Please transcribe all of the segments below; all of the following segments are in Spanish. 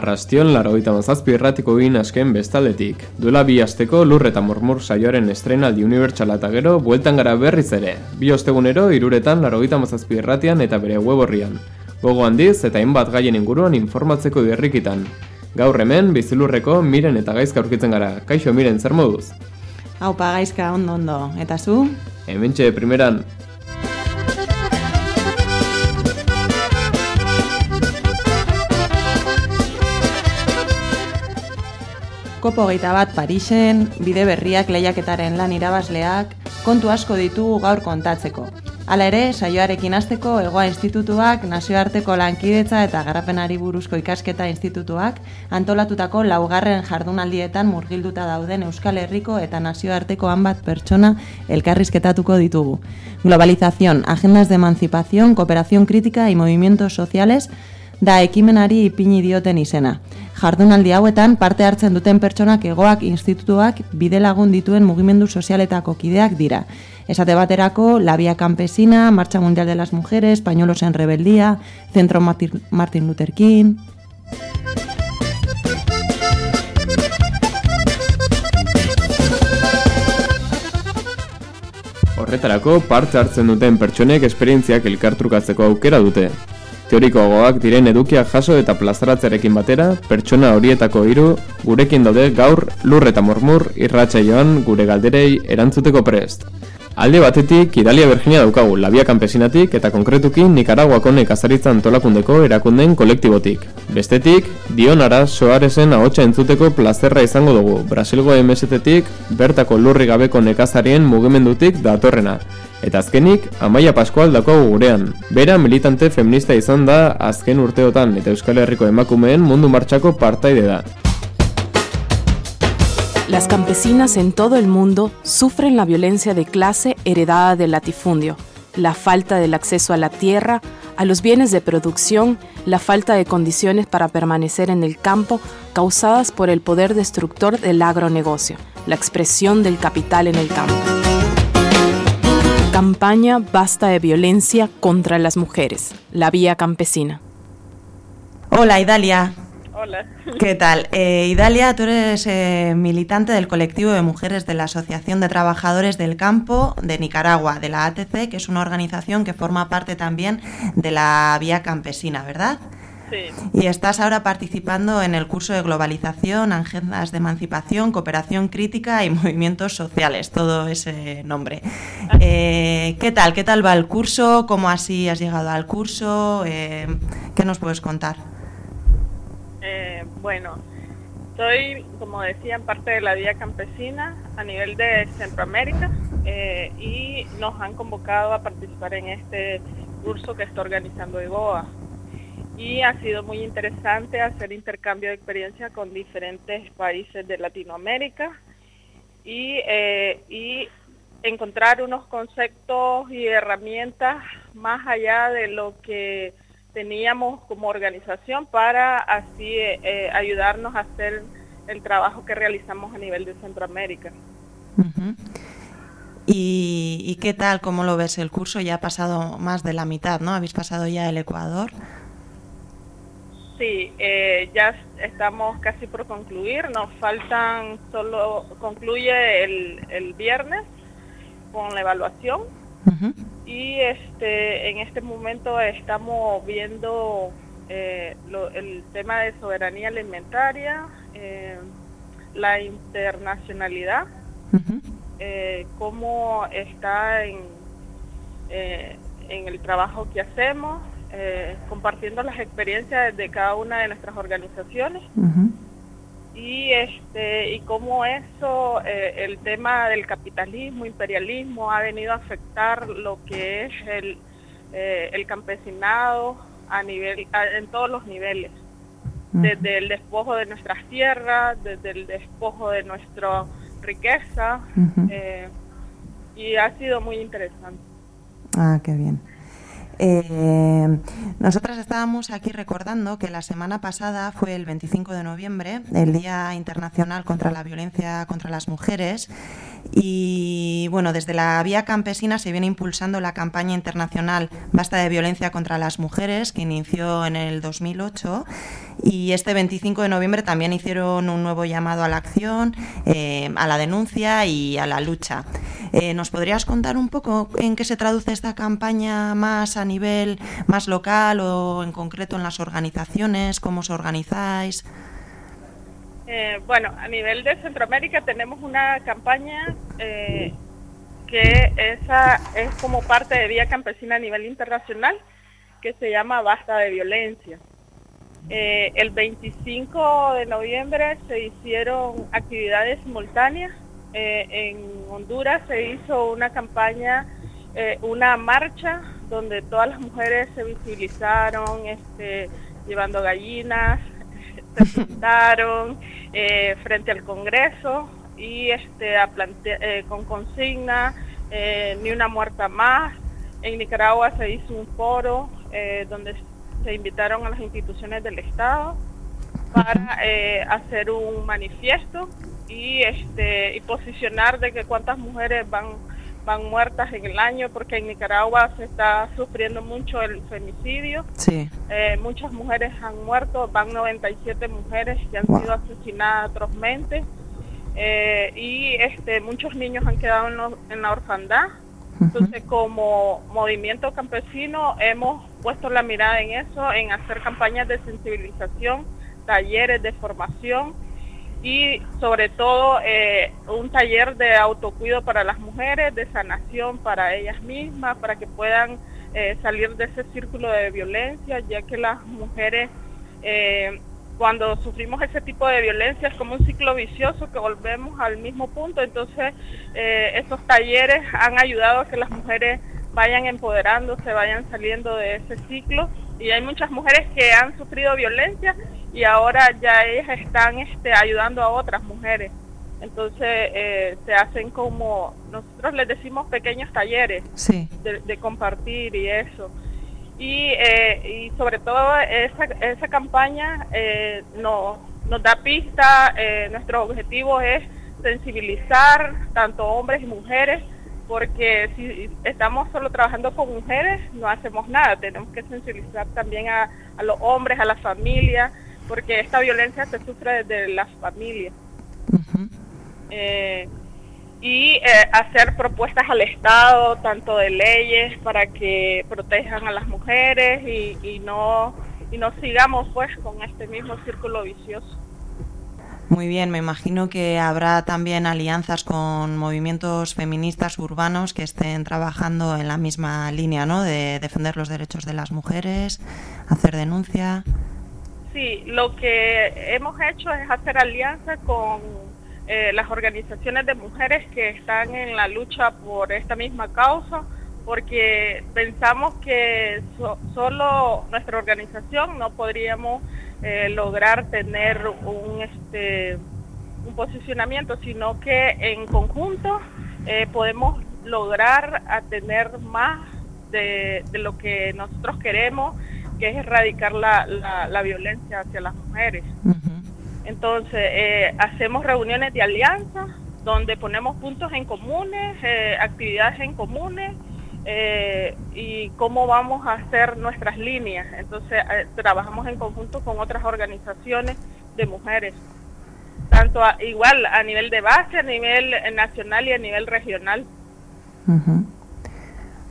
Arrastion laro gita mazazpi erratiko egin asken bestaletik. Duela bi asteko lur eta mormur saioaren estrenaldi unibertsala eta gero, bueltan gara berriz ere. Bi ostegunero, iruretan laro gita mazazpi erratian eta bere web horrian. Gogo handiz eta hainbat gaien inguruan informatzeko derrikitan. Gaur hemen, bizilurreko miren eta gaizka aurkitzen gara. Kaixo miren, zer moduz? Haupa gaizka ondo ondo. Eta zu? Hemen txe, primeran, Kopo geita bat Parisen, bide berriak lehiaketaren lan irabazleak, kontu asko ditugu gaur kontatzeko. Hala ere, saioarekin hasteko Egoa Institutuak, Nazioarteko Lankidetza eta Garapenari Buruzko Ikasketa Institutuak antolatutako laugarren jardunaldietan murgilduta dauden Euskal Herriko eta Nazioarteko hanbat pertsona elkarrizketatuko ditugu. Globalización, agendas de emancipación, cooperación crítica y movimientos sociales da ekimenari ipini dioten izena. Jardunaldi hauetan parte hartzen duten pertsonak egoak institutuak bide lagun dituen mugimendu sozialetako kideak dira. Esate baterako, Labia Campesina, Marcha Mundial de las Mujeres, Españolos en Rebeldía, Centro Martin Luther King... Horretarako, parte hartzen duten pertsonek esperientziak elkartrukatzeko aukera dute. Teorikoagoak diren edukiak jaso eta plazaratzearekin batera, pertsona horietako hiru gurekin daude gaur lur eta mormur irratxa gure galderei erantzuteko prest. Alde batetik, Idalia Virginia daukagu labia kanpesinatik eta konkretuki Nikaraguako nekazaritza antolakundeko erakunden kolektibotik. Bestetik, Dionara Soarezen ahotsa entzuteko plazerra izango dugu, Brasilgo MST-tik bertako lurri gabeko nekazarien mugimendutik datorrena. Eta azkenik, Amaia Pascual dako gurean. Bera militante feminista izan da azken urteotan eta Euskal Herriko emakumeen mundu martxako partaide da. Las campesinas en todo el mundo sufren la violencia de clase heredada del latifundio, la falta del acceso a la tierra, a los bienes de producción, la falta de condiciones para permanecer en el campo causadas por el poder destructor del agronegocio, la expresión del capital en el campo. Campaña Basta de Violencia contra las Mujeres, la Vía Campesina. Hola, Idalia. Hola. ¿Qué tal? Eh, Idalia, tú eres eh, militante del colectivo de mujeres de la Asociación de Trabajadores del Campo de Nicaragua, de la ATC, que es una organización que forma parte también de la Vía Campesina, ¿verdad? Y estás ahora participando en el curso de globalización, agendas de emancipación, cooperación crítica y movimientos sociales, todo ese nombre. Eh, ¿Qué tal? ¿Qué tal va el curso? ¿Cómo así has llegado al curso? Eh, ¿Qué nos puedes contar? Eh, bueno, soy, como decía, en parte de la Vía Campesina a nivel de Centroamérica y nos han convocado a participar en este curso que está organizando IGOA y ha sido muy interesante hacer intercambio de experiencia con diferentes países de Latinoamérica y, eh, y encontrar unos conceptos y herramientas más allá de lo que teníamos como organización para así eh, ayudarnos a hacer el trabajo que realizamos a nivel de Centroamérica. ¿Y, ¿Y, qué tal? ¿Cómo lo ves? El curso ya ha pasado más de la mitad, ¿no? Habéis pasado ya el Ecuador. Sí, eh, ya estamos casi por concluir, nos faltan solo, concluye el, el viernes con la evaluación y este en este momento estamos viendo eh, el tema de soberanía alimentaria, eh, la internacionalidad, cómo está en, en el trabajo que hacemos, eh, compartiendo las experiencias de cada una de nuestras organizaciones y este y cómo eso eh, el tema del capitalismo imperialismo ha venido a afectar lo que es el, eh, el campesinado a nivel en todos los niveles. Desde el despojo de nuestras tierras desde el despojo de nuestra riqueza y ha sido muy interesante. Ah qué bien eh, nosotras estábamos aquí recordando que la semana pasada fue el 25 de noviembre, el Día Internacional contra la Violencia contra las Mujeres, Y bueno, desde la Vía Campesina se viene impulsando la campaña internacional Basta de Violencia contra las Mujeres, que inició en el 2008. Y este 25 de noviembre también hicieron un nuevo llamado a la acción, eh, a la denuncia y a la lucha. Eh, ¿Nos podrías contar un poco en qué se traduce esta campaña más a nivel más local o en concreto en las organizaciones? ¿Cómo os organizáis? Eh, bueno, a nivel de Centroamérica tenemos una campaña eh, que esa es como parte de Vía Campesina a nivel internacional que se llama Basta de Violencia. Eh, el 25 de noviembre se hicieron actividades simultáneas. en Honduras se hizo una campaña, una marcha donde todas las mujeres se visibilizaron este, llevando gallinas, se sentaron eh, frente al Congreso y este, a eh, con consigna eh, ni una muerta más. En Nicaragua se hizo un foro donde se invitaron a las instituciones del Estado para hacer un manifiesto y este y posicionar de que cuántas mujeres van van muertas en el año porque en Nicaragua se está sufriendo mucho el femicidio. Sí. Eh, muchas mujeres han muerto, van 97 mujeres que han sido asesinadas atrozmente eh, y este, muchos niños han quedado en, la orfandad. Entonces, como movimiento campesino hemos puesto la mirada en eso, en hacer campañas de sensibilización, talleres de formación y sobre todo eh, un taller de autocuido para las mujeres, de sanación para ellas mismas, para que puedan eh, salir de ese círculo de violencia, ya que las mujeres eh, cuando sufrimos ese tipo de violencia es como un ciclo vicioso que volvemos al mismo punto, entonces esos talleres han ayudado a que las mujeres vayan empoderándose, vayan saliendo de ese ciclo. Y hay muchas mujeres que han sufrido violencia y ahora ya ellas están este, ayudando a otras mujeres. Entonces eh, se hacen como, nosotros les decimos pequeños talleres de, compartir y eso. Y, eh, y sobre todo esa, esa campaña eh, nos, nos da pista, nuestro objetivo es sensibilizar tanto hombres y mujeres porque si estamos solo trabajando con mujeres no hacemos nada, tenemos que sensibilizar también a, los hombres, a la familia, porque esta violencia se sufre desde las familias. Eh, y eh, hacer propuestas al Estado, tanto de leyes para que protejan a las mujeres y, y no y no sigamos pues con este mismo círculo vicioso. Muy bien, me imagino que habrá también alianzas con movimientos feministas urbanos que estén trabajando en la misma línea, ¿no? De defender los derechos de las mujeres, hacer denuncia. Sí, lo que hemos hecho es hacer alianza con eh, las organizaciones de mujeres que están en la lucha por esta misma causa, porque pensamos que solo nuestra organización no podríamos eh, lograr tener un, este, un posicionamiento, sino que en conjunto eh, podemos lograr a tener más de, lo que nosotros queremos, que es erradicar la, la, violencia hacia las mujeres. Entonces, eh, hacemos reuniones de alianza donde ponemos puntos en comunes, actividades en comunes eh, y cómo vamos a hacer nuestras líneas. Entonces, eh, trabajamos en conjunto con otras organizaciones de mujeres, tanto igual a nivel de base, a nivel nacional y a nivel regional.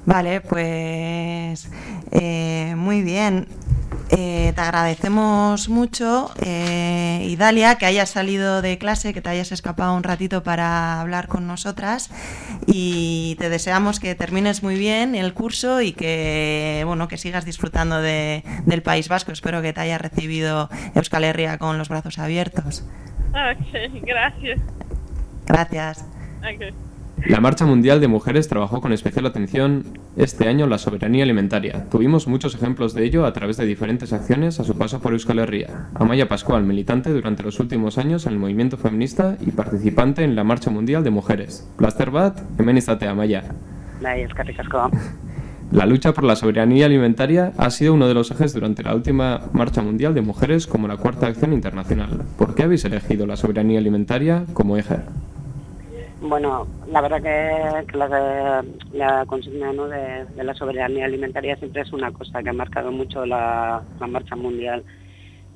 Vale, pues eh, muy bien. Eh, te agradecemos mucho, eh, Idalia, que hayas salido de clase, que te hayas escapado un ratito para hablar con nosotras y te deseamos que termines muy bien el curso y que bueno que sigas disfrutando de, del País Vasco. Espero que te haya recibido Euskal Herria con los brazos abiertos. Ok, gracias. Gracias. La Marcha Mundial de Mujeres trabajó con especial atención este año la soberanía alimentaria. Tuvimos muchos ejemplos de ello a través de diferentes acciones a su paso por Euskal Herria. Amaya Pascual, militante durante los últimos años en el movimiento feminista y participante en la Marcha Mundial de Mujeres. Plaster bat, Amaya. La lucha por la soberanía alimentaria ha sido uno de los ejes durante la última Marcha Mundial de Mujeres como la cuarta acción internacional. ¿Por qué habéis elegido la soberanía alimentaria como eje? Bueno, la verdad que, la, consigna de, la soberanía alimentaria siempre es una cosa que ha marcado mucho la, marcha mundial.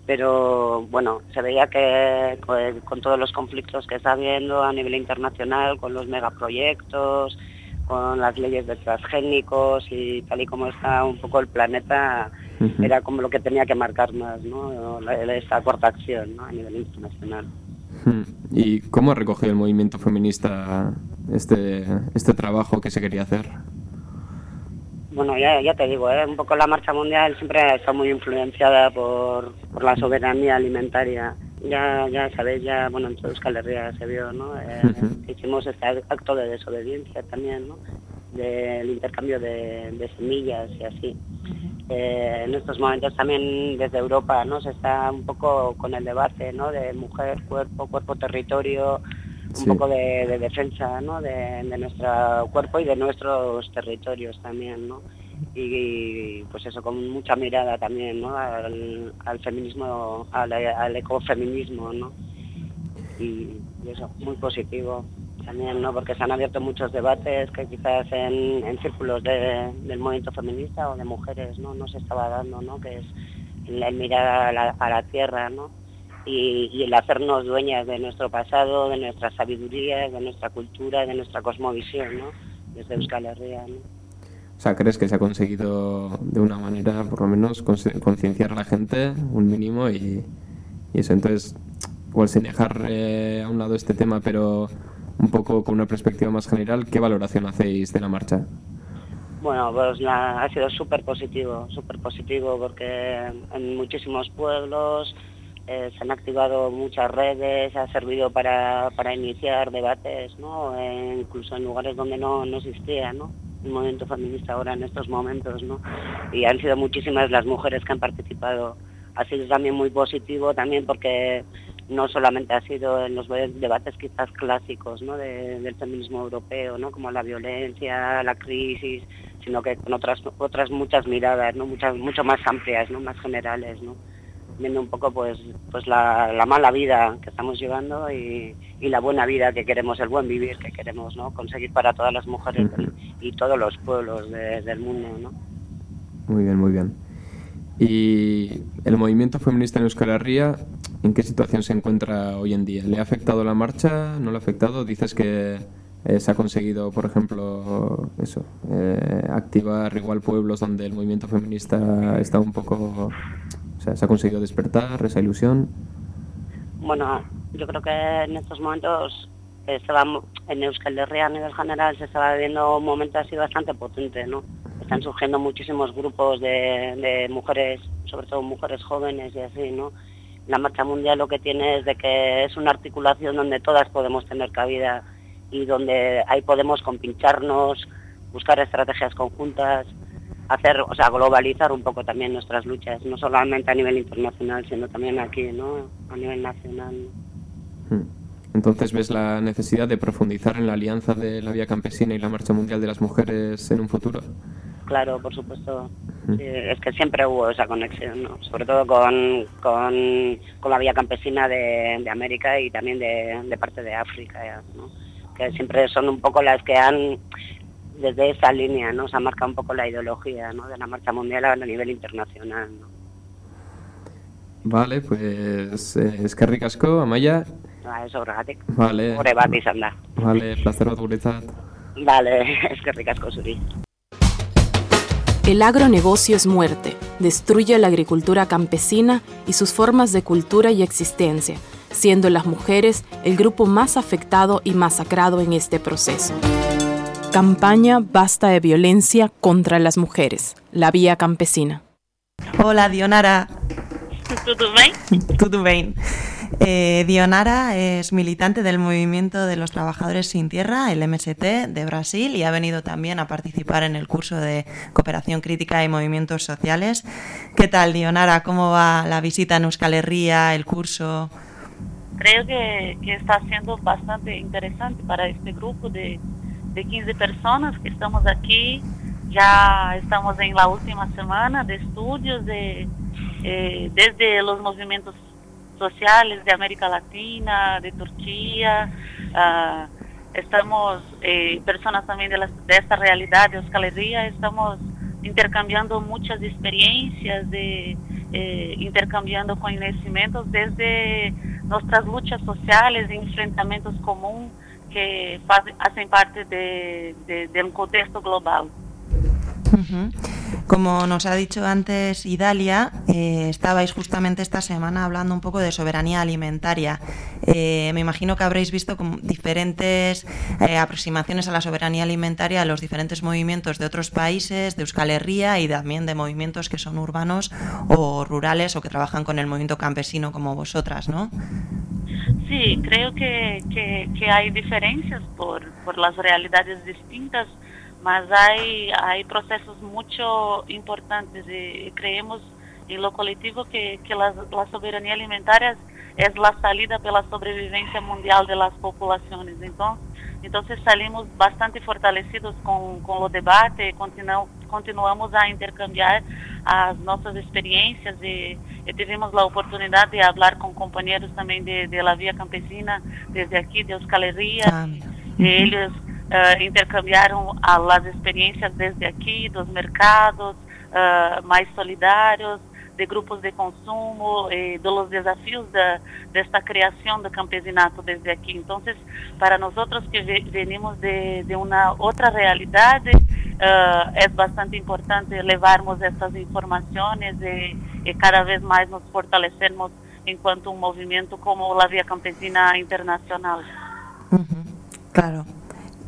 Pero bueno, se veía que con, todos los conflictos que está habiendo a nivel internacional, con los megaproyectos, con las leyes de transgénicos y tal y como está un poco el planeta, era como lo que tenía que marcar más, ¿no? esta cuarta acción a nivel internacional. ¿Y cómo ha recogido el movimiento feminista este, este trabajo que se quería hacer? Bueno, ya, ya te digo, ¿eh? un poco la marcha mundial siempre ha estado muy influenciada por, por la soberanía alimentaria. Ya, ya sabéis, ya, bueno, en Euskal Herria se vio, ¿no? Eh, hicimos este acto de desobediencia también, ¿no? Del intercambio de, de semillas y así. Eh, en estos momentos también desde Europa no se está un poco con el debate ¿no? de mujer, cuerpo, cuerpo, territorio, un poco de, defensa ¿no? de, nuestro cuerpo y de nuestros territorios también. ¿no? Y, pues eso, con mucha mirada también ¿no? al, feminismo, al, ecofeminismo. ¿no? y eso, muy positivo también, ¿no? Porque se han abierto muchos debates que quizás en, círculos del movimiento feminista o de mujeres, ¿no? No se estaba dando, ¿no? Que es el, mirar a la, tierra, ¿no? Y, el hacernos dueñas de nuestro pasado, de nuestra sabiduría, de nuestra cultura, de nuestra cosmovisión, ¿no? Desde Euskal Herria, ¿no? O sea, ¿crees que se ha conseguido de una manera, por lo menos, concienciar a la gente un mínimo y, eso? Entonces, igual sin dejar eh, a un lado este tema, pero un poco con una perspectiva más general, ¿qué valoración hacéis de la marcha? Bueno, pues ha sido súper positivo, súper positivo porque en muchísimos pueblos eh, se han activado muchas redes, ha servido para, para iniciar debates, ¿no? Eh, incluso en lugares donde no, no existía, ¿no? el movimiento feminista ahora en estos momentos, ¿no? Y han sido muchísimas las mujeres que han participado. Ha sido también muy positivo también porque no solamente ha sido en los debates quizás clásicos ¿no? del feminismo europeo, ¿no? como la violencia, la crisis, sino que con otras otras muchas miradas, ¿no? muchas mucho más amplias, ¿no? más generales, ¿no? viendo un poco pues pues la, mala vida que estamos llevando y, la buena vida que queremos, el buen vivir que queremos ¿no? conseguir para todas las mujeres y todos los pueblos del mundo. ¿no? Muy bien, muy bien. Y el movimiento feminista en Euskal Herria ¿En qué situación se encuentra hoy en día? ¿Le ha afectado la marcha? ¿No le ha afectado? Dices que eh, se ha conseguido, por ejemplo, eso, eh, activar igual pueblos donde el movimiento feminista está un poco... O sea, ¿se ha conseguido despertar esa ilusión? Bueno, yo creo que en estos momentos estaba en Euskal Herria a nivel general se estaba viviendo un momento así bastante potente, ¿no? Están surgiendo muchísimos grupos de mujeres, sobre todo mujeres jóvenes y así, ¿no? La marcha mundial lo que tiene es de que es una articulación donde todas podemos tener cabida y donde ahí podemos compincharnos, buscar estrategias conjuntas, hacer, o sea, globalizar un poco también nuestras luchas, no solamente a nivel internacional, sino también aquí, ¿no? A nivel nacional. Hmm. Entonces, ¿ves la necesidad de profundizar en la alianza de la Vía Campesina y la Marcha Mundial de las Mujeres en un futuro? Claro, por supuesto. es que siempre hubo esa conexión, ¿no? sobre todo con, con, la vía campesina de, América y también de, parte de África, ¿no? que siempre son un poco las que han, desde esa línea, ¿no? se ha marcado un poco la ideología ¿no? de la marcha mundial a nivel internacional. ¿no? Vale, pues eh, es que ricasco, Amaya. Ah, eso, horregatik. Vale. Hore bat izan da. Vale, placer bat guretzat. Vale, es que ricasco zuri. El agronegocio es muerte, destruye la agricultura campesina y sus formas de cultura y existencia, siendo las mujeres el grupo más afectado y masacrado en este proceso. Campaña Basta de Violencia contra las Mujeres, la Vía Campesina. Hola, Dionara. ¿Todo bien? Todo bien. Eh, Dionara es militante del Movimiento de los Trabajadores Sin Tierra, el MST de Brasil, y ha venido también a participar en el curso de Cooperación Crítica y Movimientos Sociales. ¿Qué tal, Dionara? ¿Cómo va la visita en Euskal Herria, el curso? Creo que, está siendo bastante interesante para este grupo de, de 15 personas que estamos aquí. Ya estamos en la última semana de estudios de, eh, desde los movimientos sociales de América Latina, de Turquia. Ah, estamos, eh, pessoas também de la, dessa realidade, Euskaleria, estamos intercambiando muitas experiências, de, eh, intercambiando conhecimentos desde nossas lutas sociais e enfrentamentos comuns que fazem, fazem parte de, de, de um contexto global. Como nos ha dicho antes Idalia, eh, estabais justamente esta semana hablando un poco de soberanía alimentaria. Eh, me imagino que habréis visto diferentes eh, aproximaciones a la soberanía alimentaria a los diferentes movimientos de otros países, de Euskal Herria y también de movimientos que son urbanos o rurales o que trabajan con el movimiento campesino como vosotras, ¿no? Sí, creo que, que, hay diferencias por, por las realidades distintas mas hay, hay procesos mucho importantes y creemos en lo colectivo que, que la, la soberanía alimentaria es la salida para la sobrevivencia mundial de las poblaciones. Entonces, entonces salimos bastante fortalecidos con, con los debates, continuamos, continuamos a intercambiar as nossas experiências e, e, tivemos a oportunidade de falar com companheiros também de, de La Via Campesina desde aqui de Euskal Herria. Ah, eles uh, intercambiaram as experiências desde aqui, dos mercados uh, mais solidários, de grupos de consumo e dos desafios da, desta criação do campesinato desde aqui. Então, para nós que venimos de, de uma outra realidade, uh, é bastante importante levarmos essas informações e, e, cada vez mais nos fortalecermos enquanto um movimento como a Via Campesina Internacional. Claro.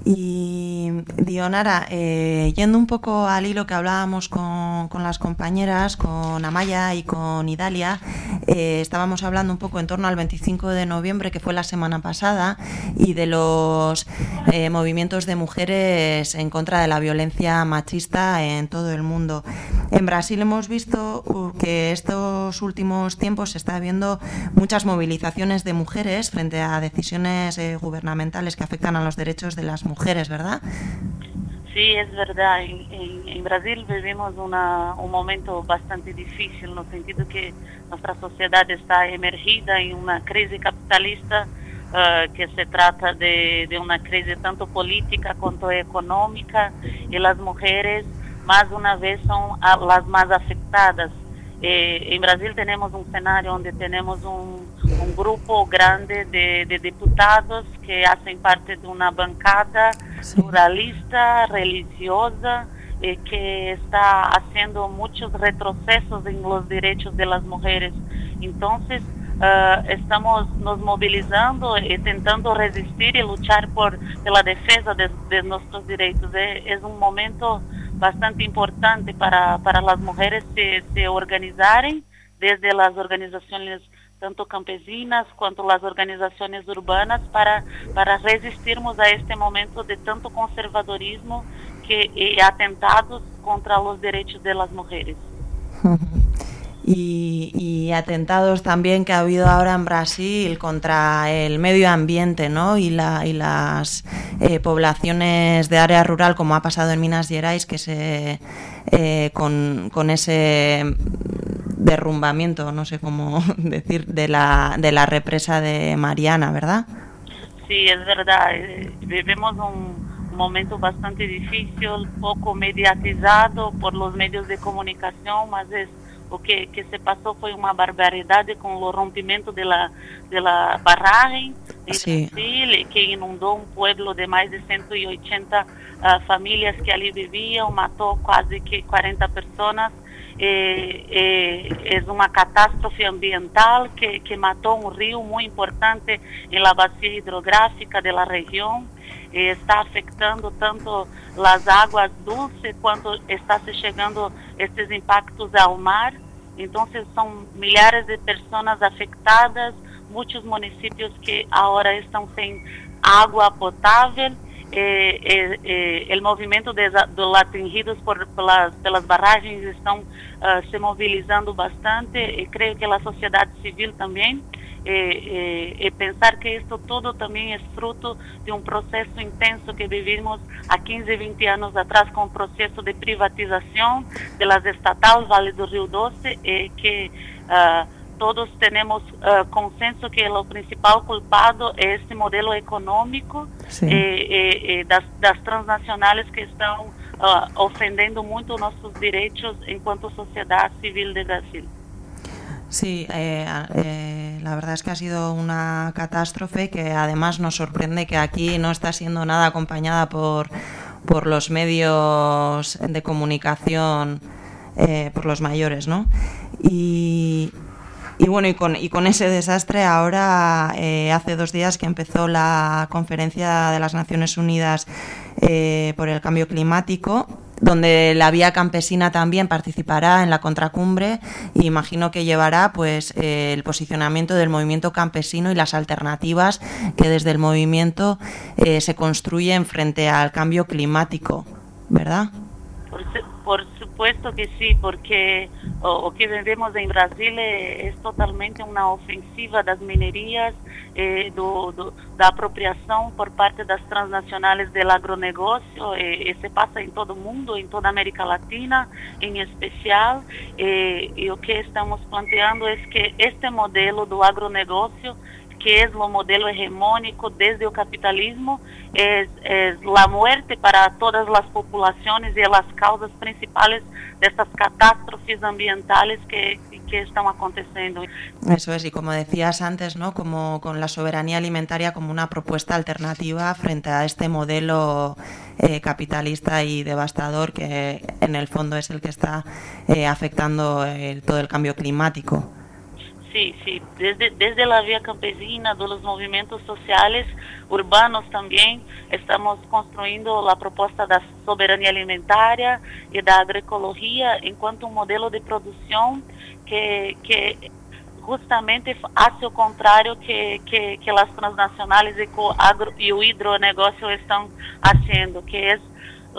Y Dionara, eh, yendo un poco al hilo que hablábamos con, con las compañeras, con Amaya y con Idalia, eh, estábamos hablando un poco en torno al 25 de noviembre, que fue la semana pasada, y de los eh, movimientos de mujeres en contra de la violencia machista en todo el mundo. En Brasil hemos visto uh, que estos últimos tiempos se está viendo muchas movilizaciones de mujeres frente a decisiones gubernamentales que afectan a los derechos de las mujeres mujeres, ¿verdad? Sí, es verdad. En, Brasil vivimos un momento bastante difícil, en el sentido que nuestra sociedad está emergida en una crisis capitalista uh, que se trata de, de, una crisis tanto política como económica y las mujeres más una vez son las más afectadas. Eh, en Brasil tenemos un escenario donde tenemos un, un grupo grande de, de, diputados que hacen parte de una bancada sí. pluralista, religiosa, eh, que está haciendo muchos retrocesos en los derechos de las mujeres. Entonces, uh, estamos nos movilizando e tentando resistir e lutar por pela defesa de, de nossos direitos. É, é um momento bastante importante para, para as mulheres se, se organizarem desde as organizações tanto campesinas quanto as organizações urbanas para para resistirmos a este momento de tanto conservadorismo que e atentados contra os direitos das mulheres. y, atentados también que ha habido ahora en Brasil contra el medio ambiente ¿no? y, la, y las eh, poblaciones de área rural, como ha pasado en Minas Gerais, que se, eh, con, con ese derrumbamiento, no sé cómo decir, de la, de la represa de Mariana, ¿verdad? Sí, es verdad. Eh, vivimos un momento bastante difícil, poco mediatizado por los medios de comunicación, mas es o que, que se passou foi uma barbaridade com o rompimento da da barragem em sí. Brasil, que inundou um pueblo de mais de 180 uh, ah, famílias que ali viviam, matou quase que 40 pessoas. É, é, é, uma catástrofe ambiental que, que matou um rio muito importante em la bacia hidrográfica da região está afetando tanto as águas dulces quanto está se chegando esses impactos ao mar. Então, são milhares de pessoas afetadas, muitos municípios que agora estão sem água potável. Eh, eh, eh, o movimento dos atingidos por, pelas, pelas barragens estão uh, se mobilizando bastante e creio que a sociedade civil também eh, eh, pensar que isto todo também é fruto de um processo intenso que vivimos há 15, 20 anos atrás com o processo de privatização das estatais Vale do Rio Doce, e que uh, todos temos uh, consenso que o principal culpado é esse modelo econômico eh, eh, das, das, transnacionales que están uh, ofendendo mucho nuestros derechos en cuanto a sociedad civil de Brasil. Sí, eh, eh, la verdad es que ha sido una catástrofe que además nos sorprende que aquí no está siendo nada acompañada por, por los medios de comunicación, eh, por los mayores, ¿no? Y, bueno, y con, y con ese desastre ahora, eh, hace dos días que empezó la conferencia de las Naciones Unidas por el cambio climático, donde la vía campesina también participará en la contracumbre y imagino que llevará pues eh, el posicionamiento del movimiento campesino y las alternativas que desde el movimiento eh, se construyen frente al cambio climático, ¿verdad? Supuesto que sí, porque o, o que vemos en Brasil é, é, totalmente uma ofensiva das minerias, eh, do, do, da apropriação por parte das transnacionais do agronegócio, eh, e se passa em todo o mundo, em toda a América Latina em especial, eh, e o que estamos planteando é que este modelo do agronegócio que es lo modelo hegemónico desde el capitalismo, es, la muerte para todas las poblaciones y las causas principales de estas catástrofes ambientales que, que están aconteciendo. Eso es, y como decías antes, ¿no? como con la soberanía alimentaria como una propuesta alternativa frente a este modelo eh, capitalista y devastador que en el fondo es el que está eh, afectando el, todo el cambio climático. Sí, desde, desde la vía campesina, de los movimientos sociales, urbanos también, estamos construyendo la propuesta de soberanía alimentaria y de agroecología en cuanto a un modelo de producción que, que justamente hace o contrário que, que, que as transnacionais e, o agro, e o hidronegócio estão fazendo, que é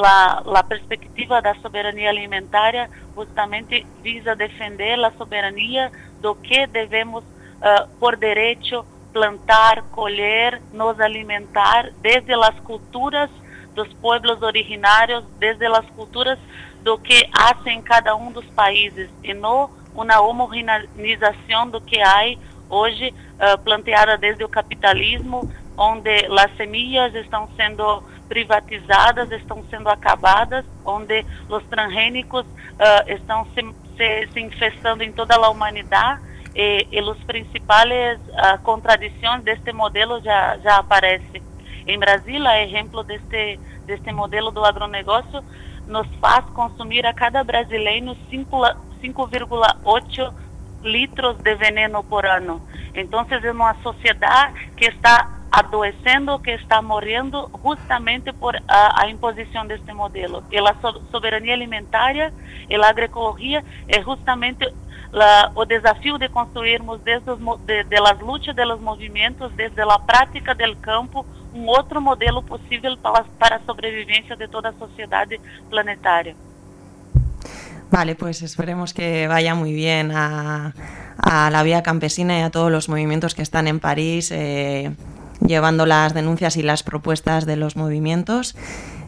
a, a perspectiva da soberania alimentar justamente visa defender a soberania do que devemos, uh, por direito, plantar, colher, nos alimentar, desde as culturas dos pueblos originários, desde as culturas do que hacen cada um dos países, e não uma homogeneização do que há hoje uh, planteada desde o capitalismo, onde as semillas estão sendo privatizadas, estão sendo acabadas, onde os transgênicos uh, estão se, se, se, infestando em toda a humanidade e, e os principais uh, contradições deste modelo já, já aparecem. Em Brasília, exemplo deste, deste modelo do agronegócio, nos faz consumir a cada brasileiro 5,8 litros de veneno por ano. Então, é uma sociedade que está adoecendo, que está morrendo justamente por a, a imposição deste modelo. E a so, soberania alimentar e a agroecologia é justamente la, o desafio de construirmos desde os, de, de las luchas de los movimentos, desde a prática del campo, um outro modelo possível para, para a sobrevivência de toda a sociedade planetária. Vale, pues esperemos que vaya muy bien a, a, la vía campesina y a todos los movimientos que están en París. Eh, llevando las denuncias y las propuestas de los movimientos.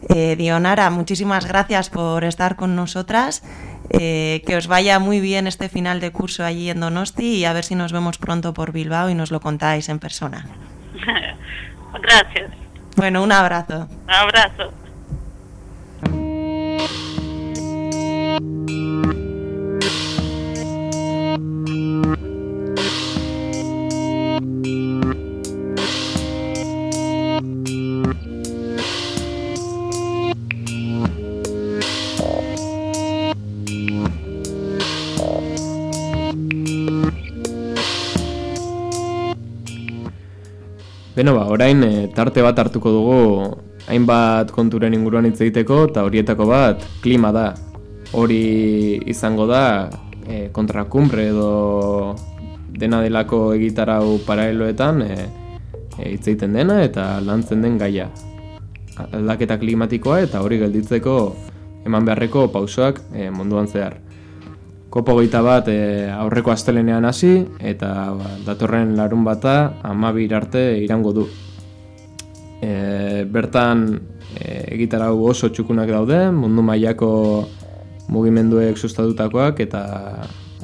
Eh, Dionara, muchísimas gracias por estar con nosotras. Eh, que os vaya muy bien este final de curso allí en Donosti y a ver si nos vemos pronto por Bilbao y nos lo contáis en persona. Gracias. Bueno, un abrazo. Un abrazo. Beno ba, orain e, tarte bat hartuko dugu hainbat konturen inguruan hitz egiteko eta horietako bat klima da. Hori izango da e, kontrakumbre edo dena delako egitarau paraleloetan e, e, hitz egiten dena eta lantzen den gaia. Aldaketa klimatikoa eta hori gelditzeko eman beharreko pausoak e, munduan zehar. Kopo geita bat e, aurreko astelenean hasi eta ba, datorren larun bata amabir arte irango du. E, bertan e, egitarau oso txukunak daude, mundu mailako mugimenduek sustatutakoak eta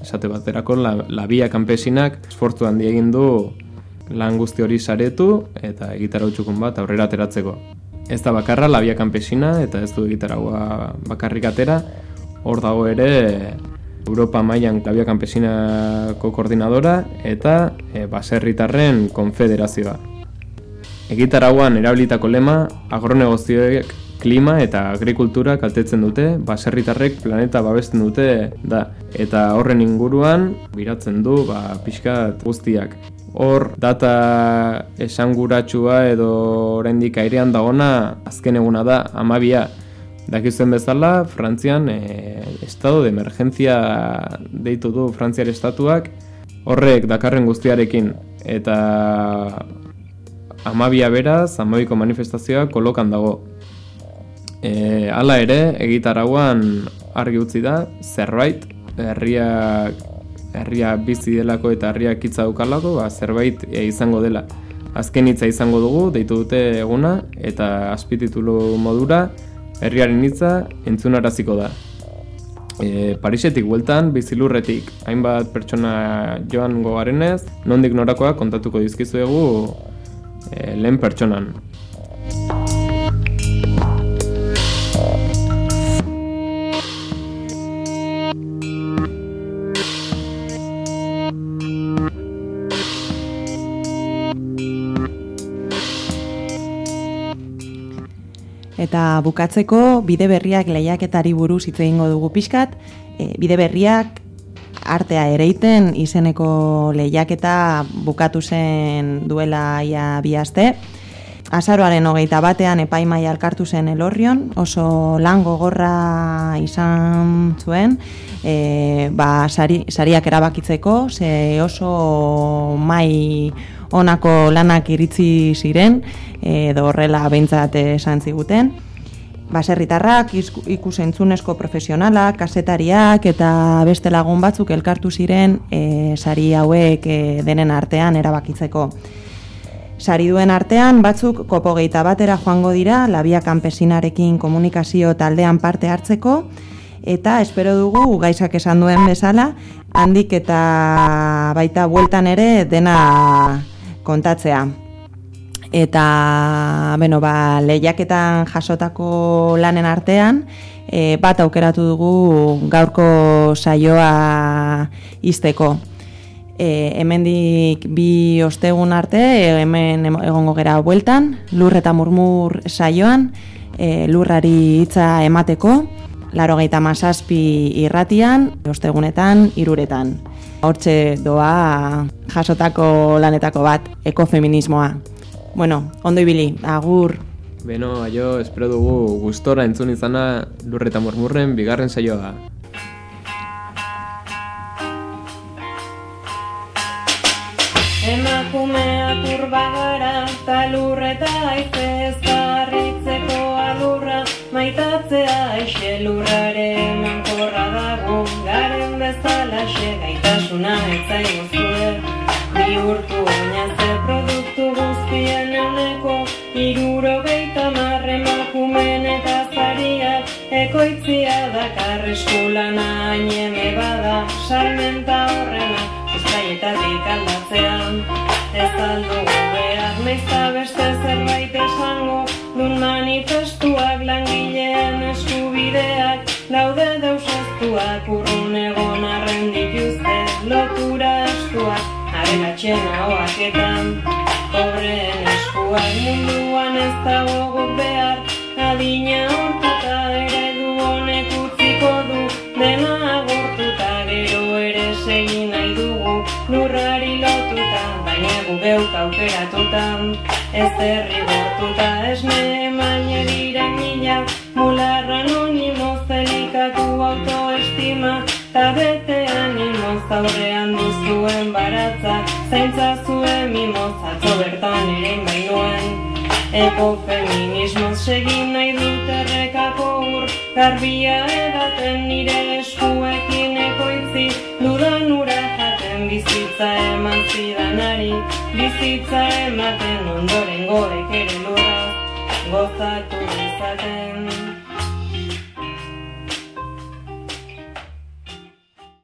esate baterako la, labia kanpesinak esfortu handi egin du lan guzti hori saretu eta gitarra utxukun bat aurrera ateratzeko. Ez da bakarra labia kanpesina eta ez du gitarraua bakarrik atera, hor dago ere Europa mailan labia kanpesinako koordinadora eta e, baserritarren konfederazioa. Egitarauan erabilitako lema agronegozioek klima eta agrikultura kaltetzen dute, baserritarrek planeta babesten dute da. Eta horren inguruan biratzen du ba, pixkat guztiak. Hor data esanguratsua edo oraindik airean dagona azken eguna da amabia. Dakizuen bezala, Frantzian e, estado de emergentzia deitu du Frantziar estatuak horrek dakarren guztiarekin. Eta amabia beraz, amabiko manifestazioa kolokan dago. E, hala ere, egitarauan argi utzi da, zerbait, herria, herria bizi delako eta herria kitza dukalako, ba, zerbait e, izango dela. Azken hitza izango dugu, deitu dute eguna, eta azpititulu modura, herriaren hitza entzunaraziko da. E, Parisetik bueltan, bizilurretik, hainbat pertsona joan gogarenez, nondik norakoa kontatuko dizkizuegu e, lehen pertsonan. Eta bukatzeko bide berriak lehiaketari buruz hitz egingo dugu pixkat, e, bide berriak artea ereiten izeneko lehiaketa bukatu zen duela ia bihazte. Azaroaren hogeita batean epaimai alkartu zen elorrion, oso lan gogorra izan zuen, e, ba, sari, sariak erabakitzeko, ze oso mai onako lanak iritzi ziren, edo horrela behintzat esan ziguten. Baserritarrak, ikusentzunezko profesionalak, kasetariak eta beste lagun batzuk elkartu ziren e, sari hauek e, denen artean erabakitzeko. Sari duen artean batzuk kopo geita batera joango dira labia kanpesinarekin komunikazio taldean parte hartzeko eta espero dugu gaizak esan duen bezala handik eta baita bueltan ere dena kontatzea. Eta, bueno, ba, lehiaketan jasotako lanen artean, e, bat aukeratu dugu gaurko saioa izteko. E, hemendik bi ostegun arte, hemen egongo gera bueltan, lur eta murmur saioan, e, lurrari hitza emateko, laro gaita masazpi irratian, ostegunetan, iruretan hortxe doa jasotako lanetako bat, ekofeminismoa. Bueno, ondo ibili, agur. Beno, aio, espero dugu gustora entzun izana lurreta murmurren bigarren saioa. Emakumeak urba gara, ta lurreta aizez garritzeko alurra, maitatzea aixe lurrare mankorra dago, garen bezala gaitasuna etzaigu zuen, bihurtu baina ze produktu guztien euneko iruro beita marre makumen eta zariak ekoitzia dakar eskulana aineme bada salmenta horrena ustaietatik aldatzean. Ez aldu behar meizta beste zerbait esango. Dun manifestuak langileen eskubideak daude deusaztuak urrun lotura estuak Haren atxena oaketan. Kobreen eskuak munduan ez dago guk behar. Adina hortuta eredu honek utziko du. Dena agortuta gero ere segin nahi dugu. Lurrari lotuta baina gu geuk aukeratuta. Ez derri gortuta esne emaile dira mila Mularra anonimo zelikatu autoestima Ta bete animo zaurrean duzuen baratza Zaintza zuen mimoz atzo bertan ere bainoen Eko feminismoz segin nahi dut errekako ur Garbia edaten nire eskuekin ekoitzi. Dudan ura jaten bizitza eman zidanari Bizitza ematen ondoren gorek ere lura Gozatu izaten